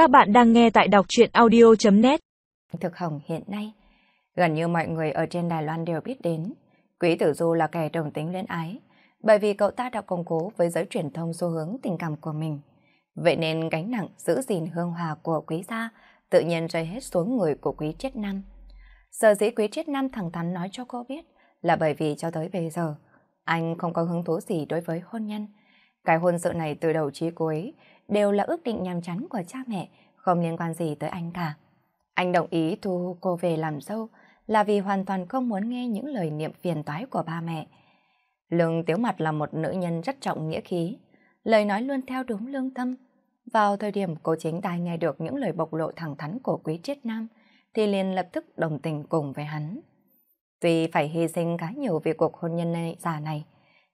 Các bạn đang nghe tại đọc truyện audio.net Thực hồng hiện nay, gần như mọi người ở trên Đài Loan đều biết đến. Quý Tử Du là kẻ đồng tính luyến ái, bởi vì cậu ta đã công cố với giới truyền thông xu hướng tình cảm của mình. Vậy nên gánh nặng giữ gìn hương hòa của quý gia tự nhiên rơi hết xuống người của quý triết nam. Sở dĩ quý triết nam thẳng thắn nói cho cô biết là bởi vì cho tới bây giờ, anh không có hứng thú gì đối với hôn nhân. Cái hôn sự này từ đầu chí cuối đều là ước định nhằm chắn của cha mẹ, không liên quan gì tới anh cả. Anh đồng ý thu cô về làm dâu là vì hoàn toàn không muốn nghe những lời niệm phiền toái của ba mẹ. Lương Tiếu Mặt là một nữ nhân rất trọng nghĩa khí, lời nói luôn theo đúng lương tâm. Vào thời điểm cô chính tai nghe được những lời bộc lộ thẳng thắn của quý triết nam, thì liền lập tức đồng tình cùng với hắn. Tuy phải hy sinh khá nhiều vì cuộc hôn nhân này, già này,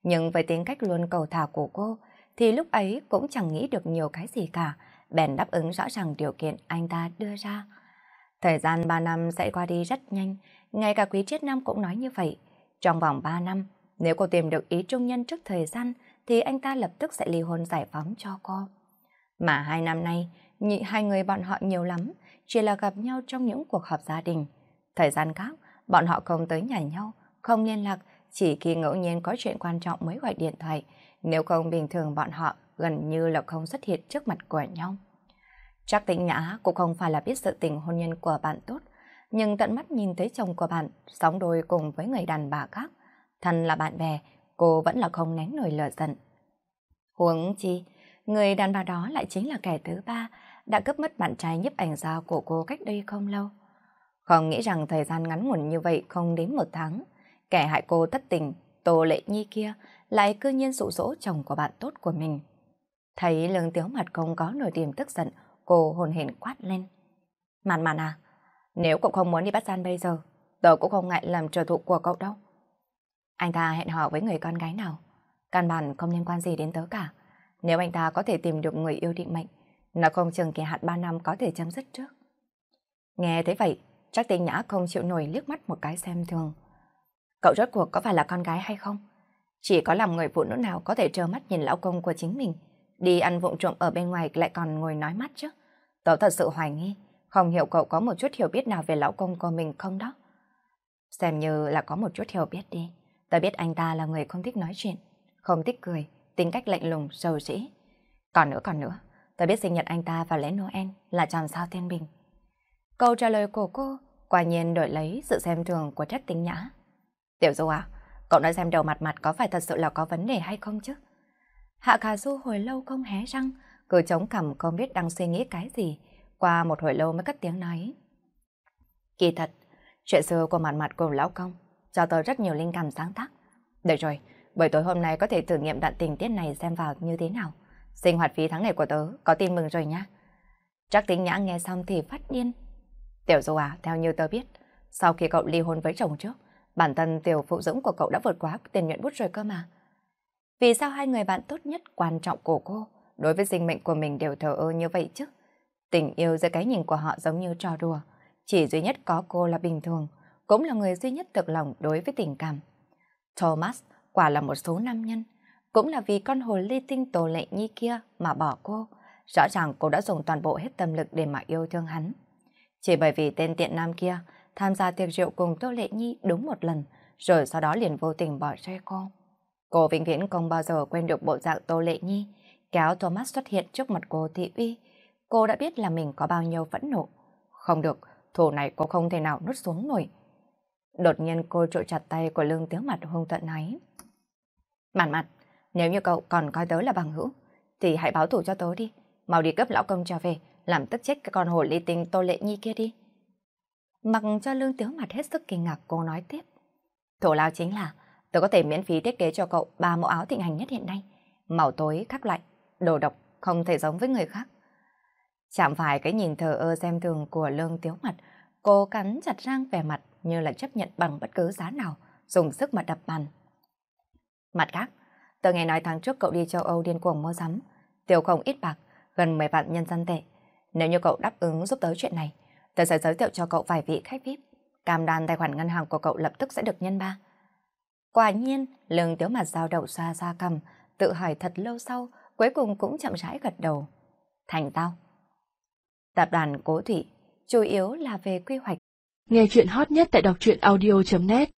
nhưng với tính cách luôn cầu thả của cô, thì lúc ấy cũng chẳng nghĩ được nhiều cái gì cả, bèn đáp ứng rõ ràng điều kiện anh ta đưa ra. Thời gian 3 năm sẽ qua đi rất nhanh, ngay cả quý triết nam cũng nói như vậy. Trong vòng 3 năm, nếu cô tìm được ý trung nhân trước thời gian, thì anh ta lập tức sẽ ly hôn giải phóng cho cô. Mà hai năm nay, nhị hai người bọn họ nhiều lắm, chỉ là gặp nhau trong những cuộc họp gia đình. Thời gian khác, bọn họ không tới nhà nhau, không liên lạc, chỉ khi ngẫu nhiên có chuyện quan trọng mới gọi điện thoại, nếu không bình thường bọn họ gần như là không xuất hiện trước mặt của nhau. Chắc tĩnh nhã cũng không phải là biết sự tình hôn nhân của bạn tốt, nhưng tận mắt nhìn thấy chồng của bạn sống đôi cùng với người đàn bà khác. Thân là bạn bè, cô vẫn là không nén nổi lửa giận. Huống chi, người đàn bà đó lại chính là kẻ thứ ba đã cướp mất bạn trai nhấp ảnh gia của cô cách đây không lâu. Không nghĩ rằng thời gian ngắn ngủn như vậy không đến một tháng, kẻ hại cô thất tình, Tô Lệ Nhi kia lại cư nhiên dụ dỗ chồng của bạn tốt của mình. Thấy lương tiếu mặt không có nổi điểm tức giận, cô hồn hển quát lên. Màn màn à, nếu cậu không muốn đi bắt gian bây giờ, tớ cũng không ngại làm trợ thủ của cậu đâu. Anh ta hẹn hò với người con gái nào, căn bản không liên quan gì đến tớ cả. Nếu anh ta có thể tìm được người yêu định mệnh, nó không chừng kỳ hạn 3 năm có thể chấm dứt trước. Nghe thế vậy, chắc tình nhã không chịu nổi liếc mắt một cái xem thường. Cậu rốt cuộc có phải là con gái hay không? Chỉ có làm người phụ nữ nào có thể trơ mắt nhìn lão công của chính mình, đi ăn vụng trộm ở bên ngoài lại còn ngồi nói mắt chứ. Tớ thật sự hoài nghi, không hiểu cậu có một chút hiểu biết nào về lão công của mình không đó. Xem như là có một chút hiểu biết đi. Tớ biết anh ta là người không thích nói chuyện, không thích cười, tính cách lạnh lùng, sầu sĩ. Còn nữa còn nữa, tớ biết sinh nhật anh ta vào lễ Noel là tròn sao thiên bình. Câu trả lời của cô quả nhiên đổi lấy sự xem thường của trách tính nhã. Tiểu Du à, cậu nói xem đầu mặt mặt có phải thật sự là có vấn đề hay không chứ? Hạ Khả Du hồi lâu không hé răng, cứ chống cằm không biết đang suy nghĩ cái gì, qua một hồi lâu mới cất tiếng nói. Kỳ thật, chuyện xưa của mặt mặt cùng lão công cho tôi rất nhiều linh cảm sáng tác. Được rồi, buổi tối hôm nay có thể thử nghiệm đoạn tình tiết này xem vào như thế nào. Sinh hoạt phí tháng này của tớ có tin mừng rồi nhá. Chắc tính nhã nghe xong thì phát điên. Tiểu Du à, theo như tớ biết, sau khi cậu ly hôn với chồng trước, bản thân tiểu phụ dũng của cậu đã vượt quá tiền nhuận bút rồi cơ mà. Vì sao hai người bạn tốt nhất quan trọng của cô đối với sinh mệnh của mình đều thờ ơ như vậy chứ? Tình yêu dưới cái nhìn của họ giống như trò đùa. Chỉ duy nhất có cô là bình thường, cũng là người duy nhất thực lòng đối với tình cảm. Thomas quả là một số nam nhân, cũng là vì con hồ ly tinh tổ lệ nhi kia mà bỏ cô. Rõ ràng cô đã dùng toàn bộ hết tâm lực để mà yêu thương hắn. Chỉ bởi vì tên tiện nam kia tham gia tiệc rượu cùng Tô Lệ Nhi đúng một lần, rồi sau đó liền vô tình bỏ rơi cô. Cô vĩnh viễn không bao giờ quên được bộ dạng Tô Lệ Nhi, kéo Thomas xuất hiện trước mặt cô thị uy. Cô đã biết là mình có bao nhiêu phẫn nộ. Không được, thủ này cô không thể nào nút xuống nổi. Đột nhiên cô trộn chặt tay của lương tiếu mặt hung tận nói. Mặt mặt, nếu như cậu còn coi tớ là bằng hữu, thì hãy báo thủ cho tớ đi. Mau đi cấp lão công trở về, làm tức chết cái con hồ ly tinh Tô Lệ Nhi kia đi. Mặc cho lương tiếu mặt hết sức kinh ngạc cô nói tiếp. thổ lao chính là tôi có thể miễn phí thiết kế cho cậu ba mẫu áo thịnh hành nhất hiện nay. Màu tối khác lạnh đồ độc, không thể giống với người khác. Chạm phải cái nhìn thờ ơ xem thường của lương tiếu mặt, cô cắn chặt răng vẻ mặt như là chấp nhận bằng bất cứ giá nào, dùng sức mà đập bàn. Mặt khác, tôi nghe nói tháng trước cậu đi châu Âu điên cuồng mua sắm, tiêu không ít bạc, gần 10 vạn nhân dân tệ. Nếu như cậu đáp ứng giúp tới chuyện này, tôi sẽ giới thiệu cho cậu vài vị khách VIP. Cam đoan tài khoản ngân hàng của cậu lập tức sẽ được nhân ba. Quả nhiên, lương tiếu mặt dao đầu xa xa cầm, tự hỏi thật lâu sau, cuối cùng cũng chậm rãi gật đầu. Thành tao. Tập đoàn Cố Thị chủ yếu là về quy hoạch. Nghe chuyện hot nhất tại đọc truyện audio.net